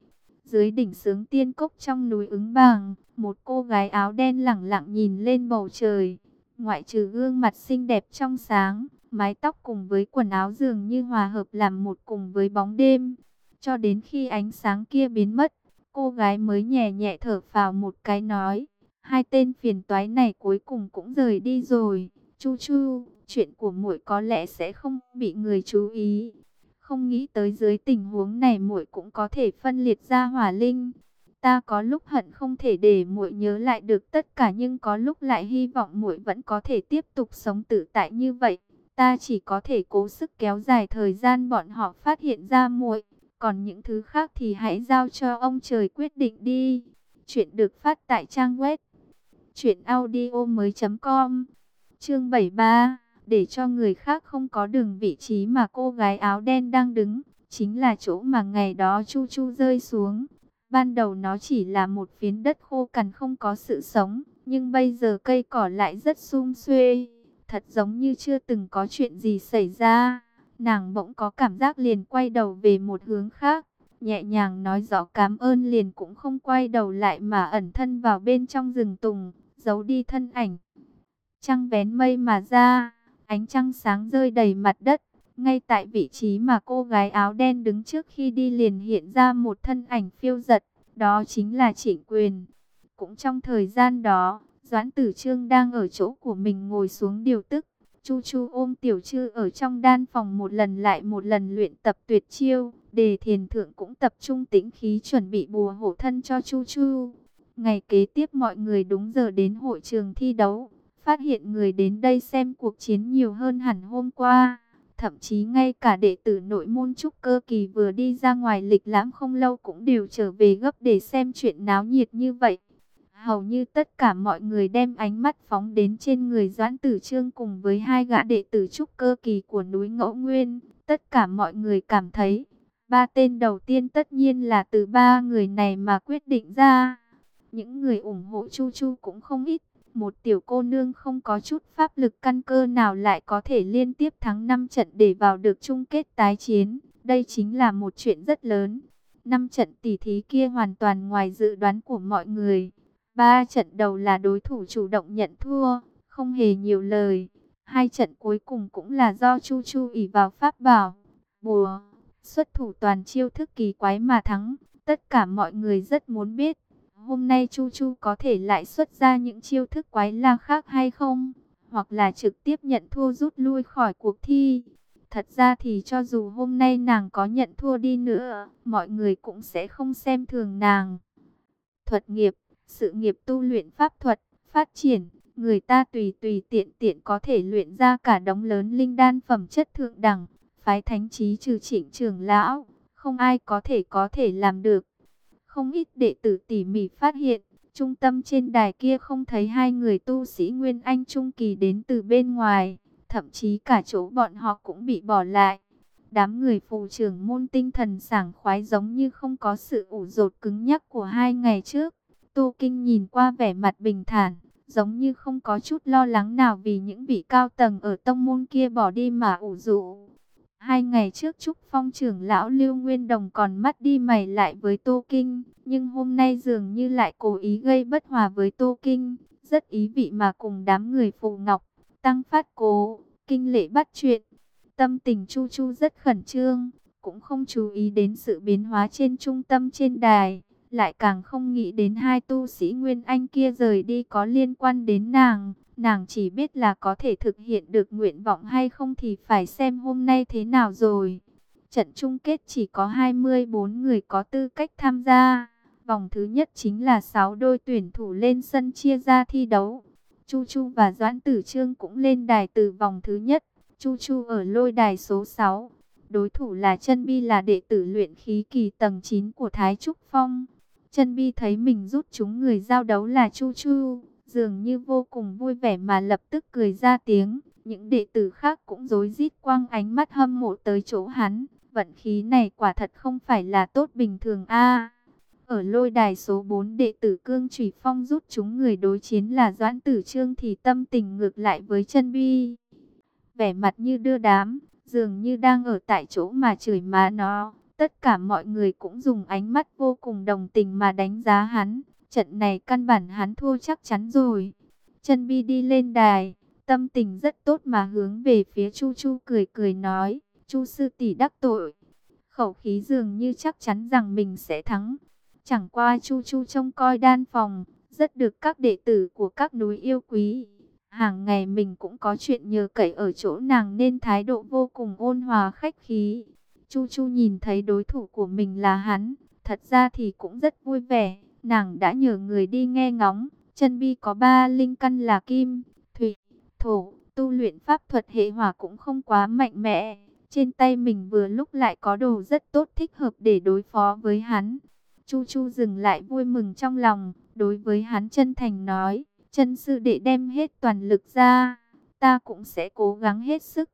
Dưới đỉnh sướng tiên cốc trong núi ứng bàng, một cô gái áo đen lẳng lặng nhìn lên bầu trời. Ngoại trừ gương mặt xinh đẹp trong sáng, mái tóc cùng với quần áo dường như hòa hợp làm một cùng với bóng đêm. Cho đến khi ánh sáng kia biến mất, cô gái mới nhẹ nhẹ thở vào một cái nói. Hai tên phiền toái này cuối cùng cũng rời đi rồi. Chu chu, chuyện của muội có lẽ sẽ không bị người chú ý. Không nghĩ tới dưới tình huống này muội cũng có thể phân liệt ra hỏa linh. Ta có lúc hận không thể để muội nhớ lại được tất cả nhưng có lúc lại hy vọng muội vẫn có thể tiếp tục sống tự tại như vậy. Ta chỉ có thể cố sức kéo dài thời gian bọn họ phát hiện ra muội, còn những thứ khác thì hãy giao cho ông trời quyết định đi. Chuyện được phát tại trang web Chuyện audio mới com. Chương 73 Để cho người khác không có đường vị trí mà cô gái áo đen đang đứng Chính là chỗ mà ngày đó Chu Chu rơi xuống. Ban đầu nó chỉ là một phiến đất khô cằn không có sự sống Nhưng bây giờ cây cỏ lại rất sum xuê. Thật giống như chưa từng có chuyện gì xảy ra. Nàng bỗng có cảm giác liền quay đầu về một hướng khác nhẹ nhàng nói rõ cảm ơn liền cũng không quay đầu lại mà ẩn thân vào bên trong rừng tùng, giấu đi thân ảnh. Trăng vén mây mà ra, ánh trăng sáng rơi đầy mặt đất. Ngay tại vị trí mà cô gái áo đen đứng trước khi đi liền hiện ra một thân ảnh phiêu giật, đó chính là Trịnh Quyền. Cũng trong thời gian đó, Doãn Tử Trương đang ở chỗ của mình ngồi xuống điều tức. Chu Chu ôm Tiểu Trư ở trong đan phòng một lần lại một lần luyện tập tuyệt chiêu. Đề thiền thượng cũng tập trung tĩnh khí chuẩn bị bùa hộ thân cho Chu Chu. Ngày kế tiếp mọi người đúng giờ đến hội trường thi đấu, phát hiện người đến đây xem cuộc chiến nhiều hơn hẳn hôm qua. Thậm chí ngay cả đệ tử nội môn trúc cơ kỳ vừa đi ra ngoài lịch lãm không lâu cũng đều trở về gấp để xem chuyện náo nhiệt như vậy. Hầu như tất cả mọi người đem ánh mắt phóng đến trên người Doãn Tử Trương cùng với hai gã đệ tử trúc cơ kỳ của núi Ngẫu Nguyên. Tất cả mọi người cảm thấy Ba tên đầu tiên tất nhiên là từ ba người này mà quyết định ra. Những người ủng hộ Chu Chu cũng không ít. Một tiểu cô nương không có chút pháp lực căn cơ nào lại có thể liên tiếp thắng 5 trận để vào được chung kết tái chiến. Đây chính là một chuyện rất lớn. Năm trận tỷ thí kia hoàn toàn ngoài dự đoán của mọi người. Ba trận đầu là đối thủ chủ động nhận thua, không hề nhiều lời. Hai trận cuối cùng cũng là do Chu Chu ỉ vào pháp bảo, bùa, xuất thủ toàn chiêu thức kỳ quái mà thắng. Tất cả mọi người rất muốn biết, hôm nay Chu Chu có thể lại xuất ra những chiêu thức quái la khác hay không? Hoặc là trực tiếp nhận thua rút lui khỏi cuộc thi. Thật ra thì cho dù hôm nay nàng có nhận thua đi nữa, mọi người cũng sẽ không xem thường nàng. Thuật nghiệp, sự nghiệp tu luyện pháp thuật, phát triển, người ta tùy tùy tiện tiện có thể luyện ra cả đống lớn linh đan phẩm chất thượng đẳng, phái thánh trí trừ chỉnh trưởng lão, không ai có thể có thể làm được. Không ít đệ tử tỉ mỉ phát hiện, trung tâm trên đài kia không thấy hai người tu sĩ Nguyên Anh Trung Kỳ đến từ bên ngoài thậm chí cả chỗ bọn họ cũng bị bỏ lại. Đám người phụ trưởng môn tinh thần sảng khoái giống như không có sự ủ rột cứng nhắc của hai ngày trước. tu Kinh nhìn qua vẻ mặt bình thản, giống như không có chút lo lắng nào vì những vị cao tầng ở tông môn kia bỏ đi mà ủ rũ. Hai ngày trước Trúc Phong trưởng lão Lưu Nguyên Đồng còn mắt đi mày lại với Tô Kinh, nhưng hôm nay dường như lại cố ý gây bất hòa với Tô Kinh, rất ý vị mà cùng đám người phù ngọc, tăng phát cố, kinh lệ bắt chuyện. Tâm tình Chu Chu rất khẩn trương, cũng không chú ý đến sự biến hóa trên trung tâm trên đài, lại càng không nghĩ đến hai tu sĩ Nguyên Anh kia rời đi có liên quan đến nàng. Nàng chỉ biết là có thể thực hiện được nguyện vọng hay không thì phải xem hôm nay thế nào rồi. Trận chung kết chỉ có 24 người có tư cách tham gia. Vòng thứ nhất chính là 6 đôi tuyển thủ lên sân chia ra thi đấu. Chu Chu và Doãn Tử Trương cũng lên đài từ vòng thứ nhất. Chu Chu ở lôi đài số 6. Đối thủ là chân Bi là đệ tử luyện khí kỳ tầng 9 của Thái Trúc Phong. Chân Bi thấy mình rút chúng người giao đấu là Chu Chu. Dường như vô cùng vui vẻ mà lập tức cười ra tiếng. Những đệ tử khác cũng rối rít quang ánh mắt hâm mộ tới chỗ hắn. Vận khí này quả thật không phải là tốt bình thường a ở lôi đài số 4 đệ tử Cương Trùy Phong rút chúng người đối chiến là Doãn Tử Trương thì tâm tình ngược lại với chân bi. Vẻ mặt như đưa đám, dường như đang ở tại chỗ mà chửi má nó. Tất cả mọi người cũng dùng ánh mắt vô cùng đồng tình mà đánh giá hắn. Trận này căn bản hắn thua chắc chắn rồi. Chân bi đi lên đài, tâm tình rất tốt mà hướng về phía Chu Chu cười cười nói. Chu sư tỷ đắc tội. Khẩu khí dường như chắc chắn rằng mình sẽ thắng. Chẳng qua Chu Chu trông coi đan phòng, rất được các đệ tử của các núi yêu quý. Hàng ngày mình cũng có chuyện nhờ cậy ở chỗ nàng nên thái độ vô cùng ôn hòa khách khí. Chu Chu nhìn thấy đối thủ của mình là hắn, thật ra thì cũng rất vui vẻ. Nàng đã nhờ người đi nghe ngóng, chân bi có ba linh căn là kim, thủy, thổ, tu luyện pháp thuật hệ hỏa cũng không quá mạnh mẽ. Trên tay mình vừa lúc lại có đồ rất tốt thích hợp để đối phó với hắn. Chu Chu dừng lại vui mừng trong lòng, đối với hắn chân thành nói, chân sư đệ đem hết toàn lực ra, ta cũng sẽ cố gắng hết sức.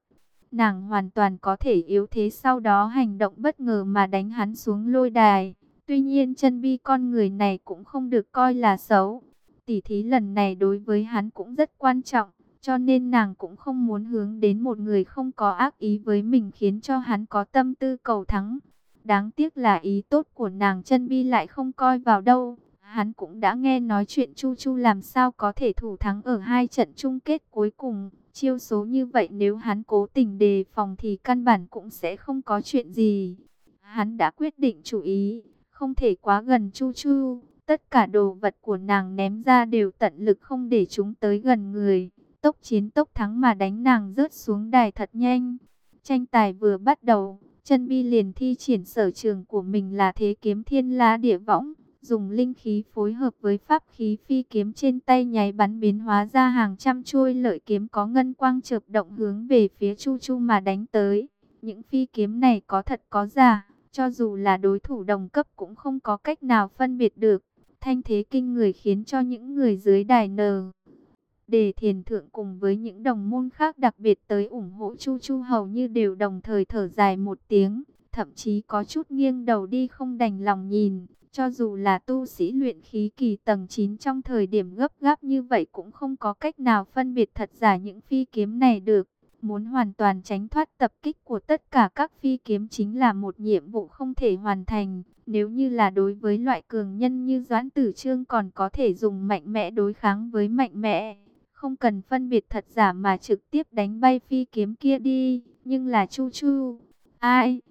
Nàng hoàn toàn có thể yếu thế sau đó hành động bất ngờ mà đánh hắn xuống lôi đài. Tuy nhiên chân bi con người này cũng không được coi là xấu. Tỷ thí lần này đối với hắn cũng rất quan trọng, cho nên nàng cũng không muốn hướng đến một người không có ác ý với mình khiến cho hắn có tâm tư cầu thắng. Đáng tiếc là ý tốt của nàng chân bi lại không coi vào đâu. Hắn cũng đã nghe nói chuyện Chu Chu làm sao có thể thủ thắng ở hai trận chung kết cuối cùng. Chiêu số như vậy nếu hắn cố tình đề phòng thì căn bản cũng sẽ không có chuyện gì. Hắn đã quyết định chủ ý, không thể quá gần Chu Chu. Tất cả đồ vật của nàng ném ra đều tận lực không để chúng tới gần người. Tốc chiến tốc thắng mà đánh nàng rớt xuống đài thật nhanh. Tranh tài vừa bắt đầu, Chân bi liền thi triển sở trường của mình là thế kiếm thiên lá địa võng, dùng linh khí phối hợp với pháp khí phi kiếm trên tay nháy bắn biến hóa ra hàng trăm chuôi lợi kiếm có ngân quang chợp động hướng về phía Chu Chu mà đánh tới. Những phi kiếm này có thật có giả, cho dù là đối thủ đồng cấp cũng không có cách nào phân biệt được. Thanh thế kinh người khiến cho những người dưới đài nờ Đề thiền thượng cùng với những đồng môn khác đặc biệt tới ủng hộ Chu Chu hầu như đều đồng thời thở dài một tiếng. thậm chí có chút nghiêng đầu đi không đành lòng nhìn. Cho dù là tu sĩ luyện khí kỳ tầng 9 trong thời điểm gấp gáp như vậy cũng không có cách nào phân biệt thật giả những phi kiếm này được. Muốn hoàn toàn tránh thoát tập kích của tất cả các phi kiếm chính là một nhiệm vụ không thể hoàn thành. Nếu như là đối với loại cường nhân như Doãn Tử Trương còn có thể dùng mạnh mẽ đối kháng với mạnh mẽ. Không cần phân biệt thật giả mà trực tiếp đánh bay phi kiếm kia đi. Nhưng là Chu Chu. Ai?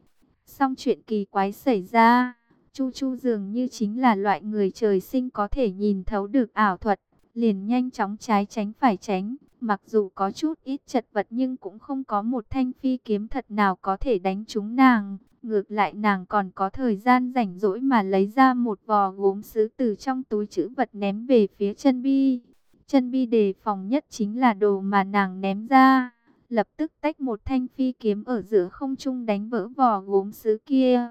Xong chuyện kỳ quái xảy ra. Chu Chu dường như chính là loại người trời sinh có thể nhìn thấu được ảo thuật. Liền nhanh chóng trái tránh phải tránh. Mặc dù có chút ít chật vật nhưng cũng không có một thanh phi kiếm thật nào có thể đánh trúng nàng. Ngược lại nàng còn có thời gian rảnh rỗi mà lấy ra một vò gốm sứ từ trong túi chữ vật ném về phía chân bi. Chân bi đề phòng nhất chính là đồ mà nàng ném ra. Lập tức tách một thanh phi kiếm ở giữa không trung đánh vỡ vò gốm sứ kia.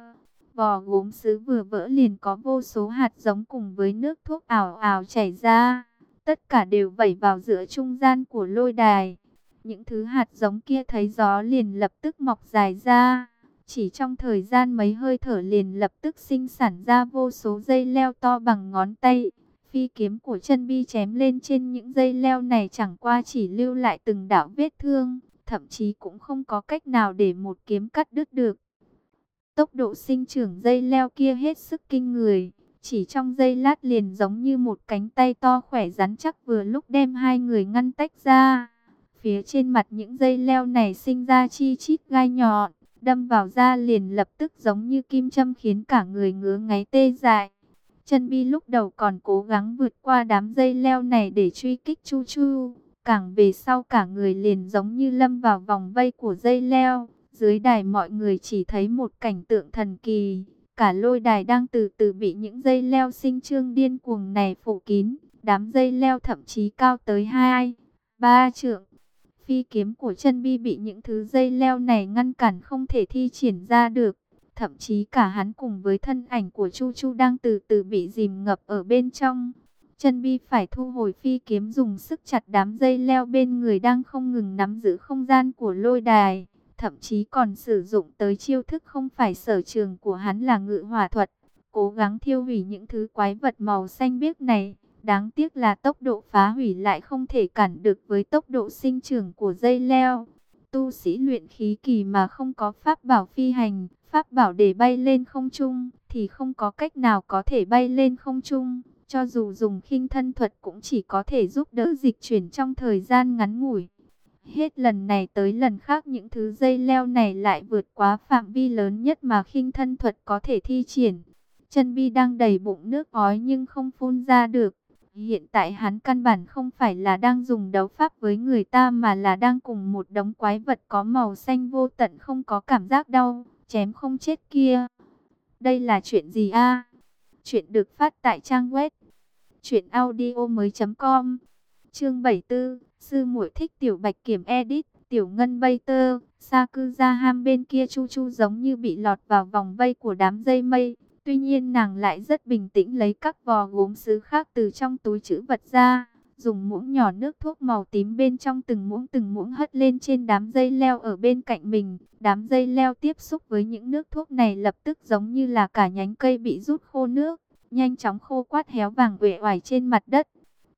Vò gốm sứ vừa vỡ liền có vô số hạt giống cùng với nước thuốc ảo ảo chảy ra. Tất cả đều vẩy vào giữa trung gian của lôi đài. Những thứ hạt giống kia thấy gió liền lập tức mọc dài ra. Chỉ trong thời gian mấy hơi thở liền lập tức sinh sản ra vô số dây leo to bằng ngón tay. Phi kiếm của chân bi chém lên trên những dây leo này chẳng qua chỉ lưu lại từng đạo vết thương. Thậm chí cũng không có cách nào để một kiếm cắt đứt được. Tốc độ sinh trưởng dây leo kia hết sức kinh người. Chỉ trong giây lát liền giống như một cánh tay to khỏe rắn chắc vừa lúc đem hai người ngăn tách ra. Phía trên mặt những dây leo này sinh ra chi chít gai nhọn, đâm vào da liền lập tức giống như kim châm khiến cả người ngứa ngáy tê dại. Chân bi lúc đầu còn cố gắng vượt qua đám dây leo này để truy kích Chu Chu. Càng về sau cả người liền giống như lâm vào vòng vây của dây leo. Dưới đài mọi người chỉ thấy một cảnh tượng thần kỳ. Cả lôi đài đang từ từ bị những dây leo sinh trương điên cuồng này phủ kín. Đám dây leo thậm chí cao tới 2, 3 trượng. Phi kiếm của chân bi bị những thứ dây leo này ngăn cản không thể thi triển ra được. Thậm chí cả hắn cùng với thân ảnh của Chu Chu đang từ từ bị dìm ngập ở bên trong. Chân bi phải thu hồi phi kiếm dùng sức chặt đám dây leo bên người đang không ngừng nắm giữ không gian của lôi đài thậm chí còn sử dụng tới chiêu thức không phải sở trường của hắn là ngự hỏa thuật, cố gắng thiêu hủy những thứ quái vật màu xanh biếc này. Đáng tiếc là tốc độ phá hủy lại không thể cản được với tốc độ sinh trưởng của dây leo. Tu sĩ luyện khí kỳ mà không có pháp bảo phi hành, pháp bảo để bay lên không trung, thì không có cách nào có thể bay lên không trung. Cho dù dùng khinh thân thuật cũng chỉ có thể giúp đỡ dịch chuyển trong thời gian ngắn ngủi. Hết lần này tới lần khác những thứ dây leo này lại vượt quá phạm vi lớn nhất mà khinh thân thuật có thể thi triển. Chân bi đang đầy bụng nước ói nhưng không phun ra được. Hiện tại hắn căn bản không phải là đang dùng đấu pháp với người ta mà là đang cùng một đống quái vật có màu xanh vô tận không có cảm giác đau, chém không chết kia. Đây là chuyện gì a? Chuyện được phát tại trang web chuyện audio mới.com Chương 74 Sư muội thích tiểu bạch kiểm edit, tiểu ngân bay tơ, sa cư ra ham bên kia chu chu giống như bị lọt vào vòng vây của đám dây mây. Tuy nhiên nàng lại rất bình tĩnh lấy các vò gốm sứ khác từ trong túi chữ vật ra. Dùng muỗng nhỏ nước thuốc màu tím bên trong từng muỗng từng muỗng hất lên trên đám dây leo ở bên cạnh mình. Đám dây leo tiếp xúc với những nước thuốc này lập tức giống như là cả nhánh cây bị rút khô nước. Nhanh chóng khô quát héo vàng uể oải trên mặt đất.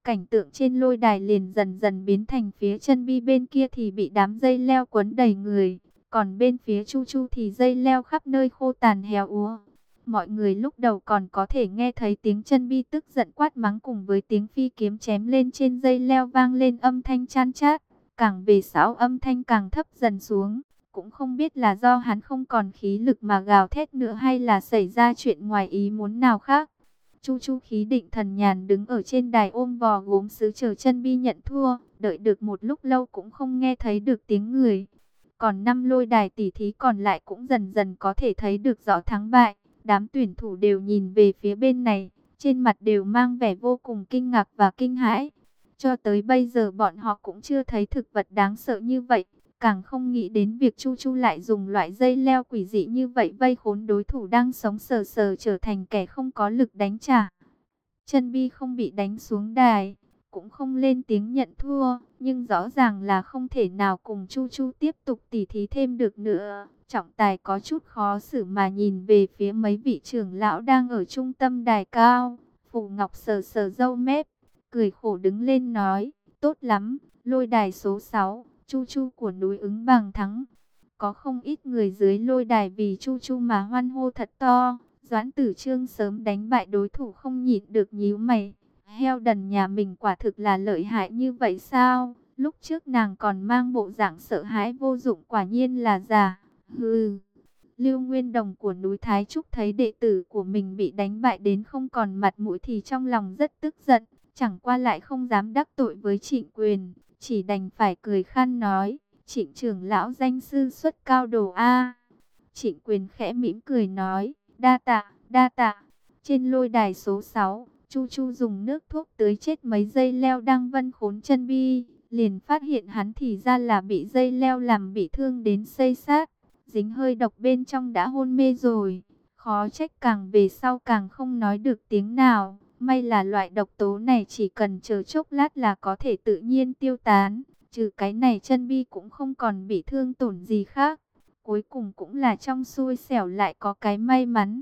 Cảnh tượng trên lôi đài liền dần dần biến thành phía chân bi bên kia thì bị đám dây leo quấn đầy người. Còn bên phía chu chu thì dây leo khắp nơi khô tàn héo úa. Mọi người lúc đầu còn có thể nghe thấy tiếng chân bi tức giận quát mắng cùng với tiếng phi kiếm chém lên trên dây leo vang lên âm thanh chan chát. Càng về sau âm thanh càng thấp dần xuống. Cũng không biết là do hắn không còn khí lực mà gào thét nữa hay là xảy ra chuyện ngoài ý muốn nào khác. Chu Chu khí định thần nhàn đứng ở trên đài ôm vò gốm sứ chờ chân bi nhận thua, đợi được một lúc lâu cũng không nghe thấy được tiếng người. Còn năm lôi đài tỷ thí còn lại cũng dần dần có thể thấy được rõ thắng bại. Đám tuyển thủ đều nhìn về phía bên này, trên mặt đều mang vẻ vô cùng kinh ngạc và kinh hãi. Cho tới bây giờ bọn họ cũng chưa thấy thực vật đáng sợ như vậy. Càng không nghĩ đến việc Chu Chu lại dùng loại dây leo quỷ dị như vậy vây khốn đối thủ đang sống sờ sờ trở thành kẻ không có lực đánh trả. Chân Bi không bị đánh xuống đài, cũng không lên tiếng nhận thua, nhưng rõ ràng là không thể nào cùng Chu Chu tiếp tục tỉ thí thêm được nữa. Trọng tài có chút khó xử mà nhìn về phía mấy vị trưởng lão đang ở trung tâm đài cao. Phù Ngọc sờ sờ dâu mép, cười khổ đứng lên nói, tốt lắm, lôi đài số 6, Chu Chu của núi ứng bằng thắng. Có không ít người dưới lôi đài vì Chu Chu mà hoan hô thật to. Doãn tử trương sớm đánh bại đối thủ không nhịn được nhíu mày. Heo đần nhà mình quả thực là lợi hại như vậy sao? Lúc trước nàng còn mang bộ dạng sợ hãi vô dụng quả nhiên là giả. Hừ. Lưu Nguyên Đồng của núi Thái Trúc thấy đệ tử của mình bị đánh bại đến không còn mặt mũi thì trong lòng rất tức giận. Chẳng qua lại không dám đắc tội với trịnh quyền. Chỉ đành phải cười khan nói. Trịnh trưởng lão danh sư xuất cao đồ A. Trịnh quyền khẽ mỉm cười nói. Đa tạ, đa tạ. Trên lôi đài số 6, Chu Chu dùng nước thuốc tưới chết mấy dây leo đang vân khốn chân bi. Liền phát hiện hắn thì ra là bị dây leo làm bị thương đến xây sát. Dính hơi độc bên trong đã hôn mê rồi. Khó trách càng về sau càng không nói được tiếng nào. May là loại độc tố này chỉ cần chờ chốc lát là có thể tự nhiên tiêu tán. Trừ cái này chân bi cũng không còn bị thương tổn gì khác. Cuối cùng cũng là trong xui xẻo lại có cái may mắn.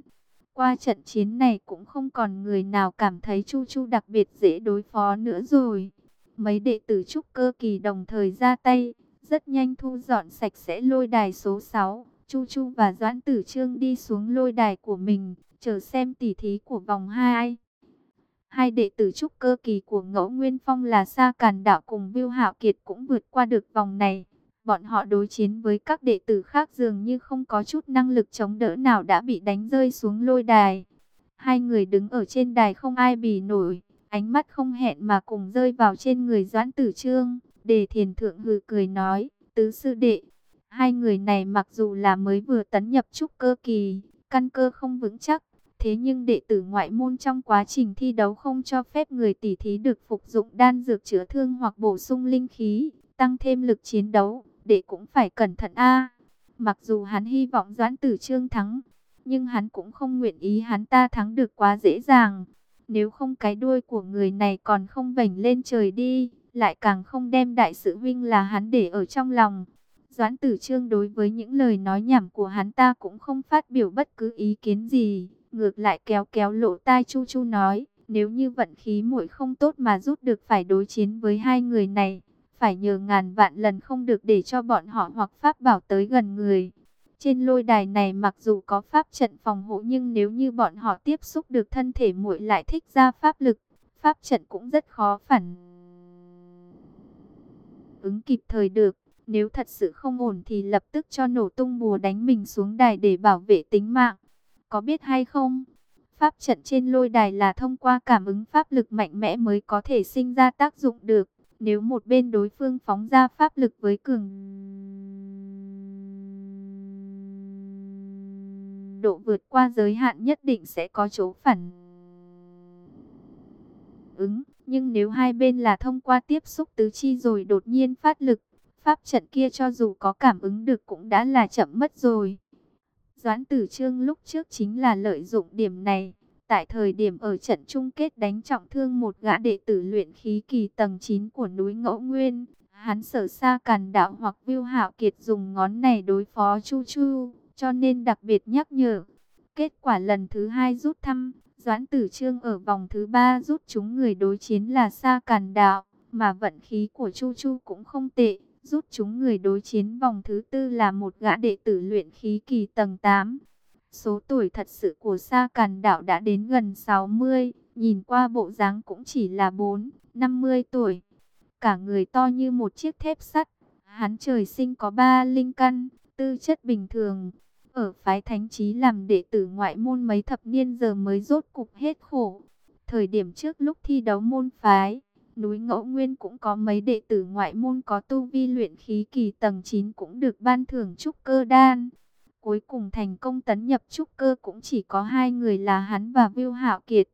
Qua trận chiến này cũng không còn người nào cảm thấy Chu Chu đặc biệt dễ đối phó nữa rồi. Mấy đệ tử trúc cơ kỳ đồng thời ra tay, rất nhanh thu dọn sạch sẽ lôi đài số 6. Chu Chu và Doãn Tử Trương đi xuống lôi đài của mình, chờ xem tỉ thí của vòng 2. Hai đệ tử trúc cơ kỳ của Ngẫu Nguyên Phong là Sa Càn Đạo cùng Viu Hạo Kiệt cũng vượt qua được vòng này. Bọn họ đối chiến với các đệ tử khác dường như không có chút năng lực chống đỡ nào đã bị đánh rơi xuống lôi đài. Hai người đứng ở trên đài không ai bì nổi, ánh mắt không hẹn mà cùng rơi vào trên người Doãn Tử Trương. Đề thiền thượng hừ cười nói, tứ sư đệ, hai người này mặc dù là mới vừa tấn nhập trúc cơ kỳ, căn cơ không vững chắc, thế nhưng đệ tử ngoại môn trong quá trình thi đấu không cho phép người tỷ thí được phục dụng đan dược chữa thương hoặc bổ sung linh khí, tăng thêm lực chiến đấu đệ cũng phải cẩn thận a. Mặc dù hắn hy vọng Doãn Tử Trương thắng, nhưng hắn cũng không nguyện ý hắn ta thắng được quá dễ dàng. Nếu không cái đuôi của người này còn không vảnh lên trời đi, lại càng không đem đại sự huynh là hắn để ở trong lòng. Doãn Tử Trương đối với những lời nói nhảm của hắn ta cũng không phát biểu bất cứ ý kiến gì, ngược lại kéo kéo lộ tai Chu Chu nói, nếu như vận khí muội không tốt mà rút được phải đối chiến với hai người này, phải nhờ ngàn vạn lần không được để cho bọn họ hoặc pháp bảo tới gần người. Trên lôi đài này mặc dù có pháp trận phòng hộ nhưng nếu như bọn họ tiếp xúc được thân thể muội lại thích ra pháp lực, pháp trận cũng rất khó phản ứng kịp thời được. Nếu thật sự không ổn thì lập tức cho nổ tung bùa đánh mình xuống đài để bảo vệ tính mạng. Có biết hay không? Pháp trận trên lôi đài là thông qua cảm ứng pháp lực mạnh mẽ mới có thể sinh ra tác dụng được. Nếu một bên đối phương phóng ra pháp lực với cường độ vượt qua giới hạn nhất định sẽ có chỗ phản ứng. Nhưng nếu hai bên là thông qua tiếp xúc tứ chi rồi đột nhiên phát lực, pháp trận kia cho dù có cảm ứng được cũng đã là chậm mất rồi. Doãn tử trương lúc trước chính là lợi dụng điểm này. Tại thời điểm ở trận chung kết đánh trọng thương một gã đệ tử luyện khí kỳ tầng 9 của núi Ngẫu Nguyên, hắn sở xa càn đạo hoặc viêu hạo kiệt dùng ngón này đối phó Chu Chu, cho nên đặc biệt nhắc nhở. Kết quả lần thứ hai rút thăm, Doãn Tử Trương ở vòng thứ ba rút chúng người đối chiến là xa càn đạo, mà vận khí của Chu Chu cũng không tệ. Rút chúng người đối chiến vòng thứ tư là một gã đệ tử luyện khí kỳ tầng 8. Số tuổi thật sự của Sa Càn Đạo đã đến gần 60, nhìn qua bộ dáng cũng chỉ là 4, 50 tuổi. Cả người to như một chiếc thép sắt, hắn trời sinh có ba linh căn, tư chất bình thường. Ở phái thánh trí làm đệ tử ngoại môn mấy thập niên giờ mới rốt cục hết khổ. Thời điểm trước lúc thi đấu môn phái, núi Ngẫu Nguyên cũng có mấy đệ tử ngoại môn có tu vi luyện khí kỳ tầng 9 cũng được ban thưởng trúc cơ đan. Cuối cùng thành công tấn nhập trúc cơ cũng chỉ có hai người là hắn và Viu Hạo Kiệt.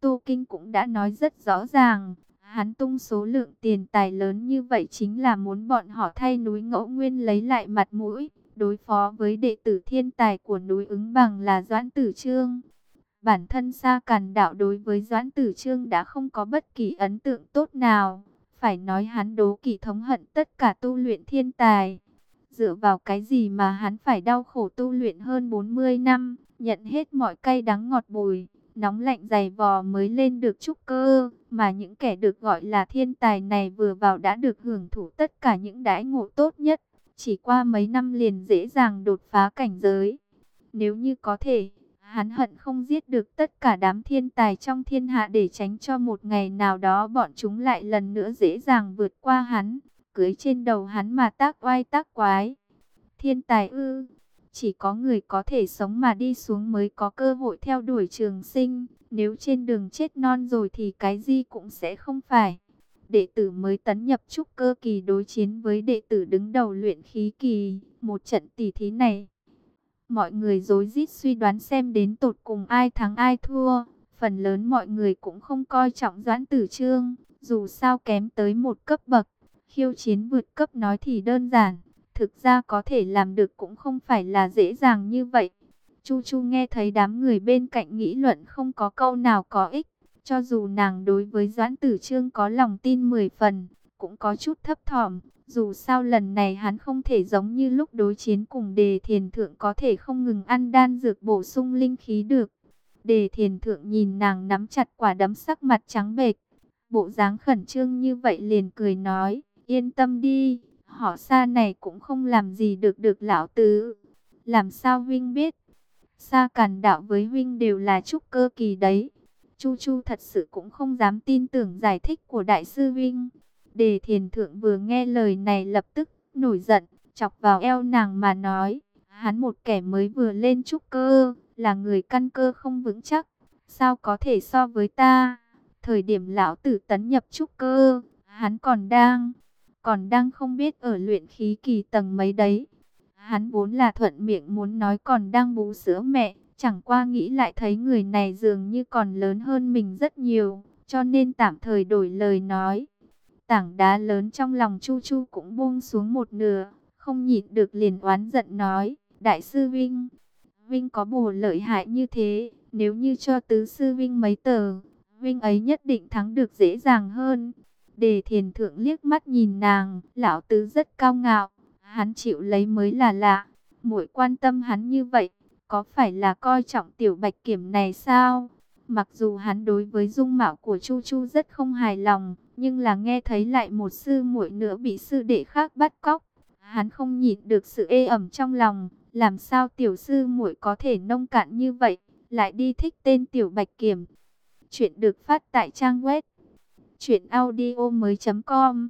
Tô Kinh cũng đã nói rất rõ ràng, hắn tung số lượng tiền tài lớn như vậy chính là muốn bọn họ thay núi ngẫu nguyên lấy lại mặt mũi, đối phó với đệ tử thiên tài của núi ứng bằng là Doãn Tử Trương. Bản thân Sa Càn Đạo đối với Doãn Tử Trương đã không có bất kỳ ấn tượng tốt nào. Phải nói hắn đố kỵ thống hận tất cả tu luyện thiên tài. Dựa vào cái gì mà hắn phải đau khổ tu luyện hơn 40 năm, nhận hết mọi cay đắng ngọt bùi, nóng lạnh dày vò mới lên được trúc cơ, mà những kẻ được gọi là thiên tài này vừa vào đã được hưởng thụ tất cả những đãi ngộ tốt nhất, chỉ qua mấy năm liền dễ dàng đột phá cảnh giới. Nếu như có thể, hắn hận không giết được tất cả đám thiên tài trong thiên hạ để tránh cho một ngày nào đó bọn chúng lại lần nữa dễ dàng vượt qua hắn, cưới trên đầu hắn mà tác oai tác quái. Thiên tài ư, chỉ có người có thể sống mà đi xuống mới có cơ hội theo đuổi trường sinh, nếu trên đường chết non rồi thì cái gì cũng sẽ không phải. Đệ tử mới tấn nhập trúc cơ kỳ đối chiến với đệ tử đứng đầu luyện khí kỳ, một trận tỷ thí này. Mọi người dối rít suy đoán xem đến tột cùng ai thắng ai thua. Phần lớn mọi người cũng không coi trọng Doãn Tử Trương, dù sao kém tới một cấp bậc. Khiêu chiến vượt cấp nói thì đơn giản, thực ra có thể làm được cũng không phải là dễ dàng như vậy. Chu Chu nghe thấy đám người bên cạnh nghĩ luận không có câu nào có ích, cho dù nàng đối với Doãn Tử Trương có lòng tin 10 phần, cũng có chút thấp thỏm, dù sao lần này hắn không thể giống như lúc đối chiến cùng đề thiền thượng có thể không ngừng ăn đan dược bổ sung linh khí được. Đề thiền thượng nhìn nàng nắm chặt quả đấm sắc mặt trắng bệch, bộ dáng khẩn trương như vậy liền cười nói, yên tâm đi, họ xa này cũng không làm gì được được lão tứ. Làm sao huynh biết? Sa càn đạo với huynh đều là trúc cơ kỳ đấy. Chu Chu thật sự cũng không dám tin tưởng giải thích của đại sư huynh. Đề thiền thượng vừa nghe lời này lập tức nổi giận, chọc vào eo nàng mà nói, hắn một kẻ mới vừa lên trúc cơ, là người căn cơ không vững chắc, sao có thể so với ta? Thời điểm lão tử tấn nhập trúc cơ, hắn còn đang, còn đang không biết ở luyện khí kỳ tầng mấy đấy. Hắn vốn là thuận miệng muốn nói còn đang bú sữa mẹ, chẳng qua nghĩ lại thấy người này dường như còn lớn hơn mình rất nhiều, cho nên tạm thời đổi lời nói. Tảng đá lớn trong lòng Chu Chu cũng buông xuống một nửa, không nhịn được liền oán giận nói, Đại sư Vinh, Vinh có bồ lợi hại như thế, nếu như cho tứ sư Vinh mấy tờ, Vinh ấy nhất định thắng được dễ dàng hơn. Đề thiền thượng liếc mắt nhìn nàng, lão tứ rất cao ngạo, hắn chịu lấy mới là lạ, muội quan tâm hắn như vậy, có phải là coi trọng tiểu bạch kiểm này sao? Mặc dù hắn đối với dung mạo của Chu Chu rất không hài lòng, nhưng là nghe thấy lại một sư muội nữa bị sư đệ khác bắt cóc, hắn không nhịn được sự ê ẩm trong lòng, làm sao tiểu sư muội có thể nông cạn như vậy, lại đi thích tên tiểu bạch kiểm. Chuyện được phát tại trang web. Truyệnaudiomoi.com